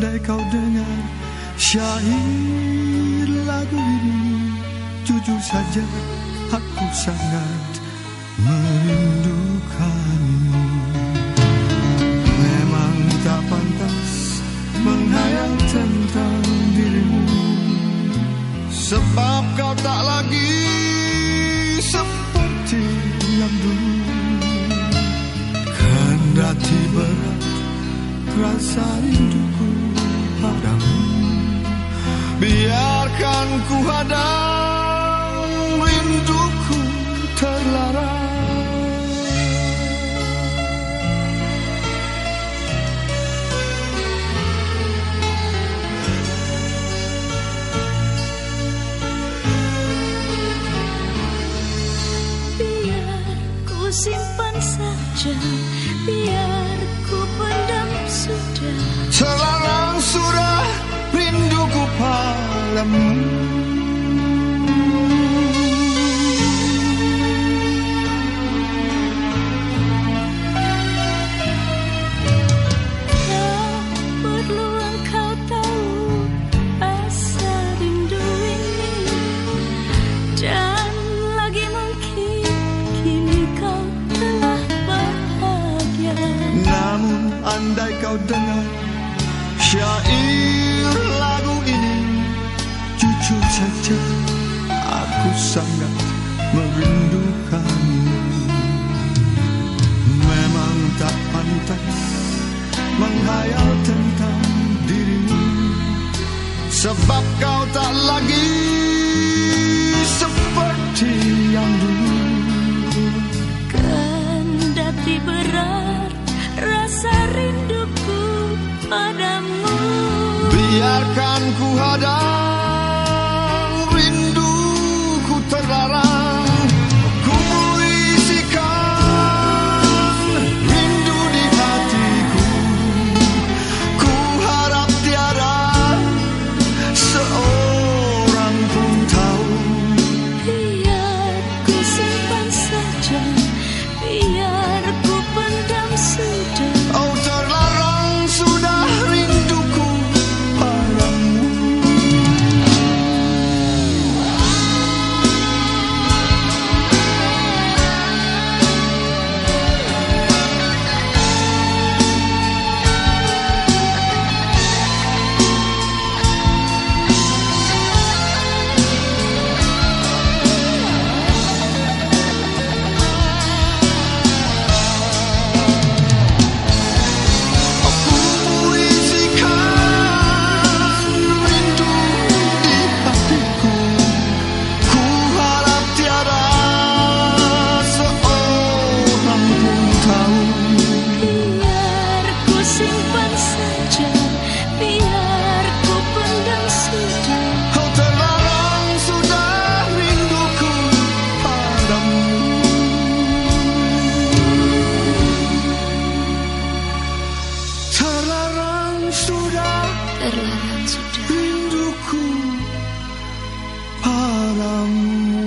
andai kau dengar syair lagu ini Jujur saja aku sangat merindukanmu. Memang tak pantas menghayal tentang dirimu. Sebab kau tak lagi seperti yang dulu. Kendati berat rasa rinduku Biarkan ku hadang Namun andai kau dengar Sebab kau tak lagi seperti yang dulu? Kendati berat Rasa rinduku padamu. Biarkan ku hadang 怕冷。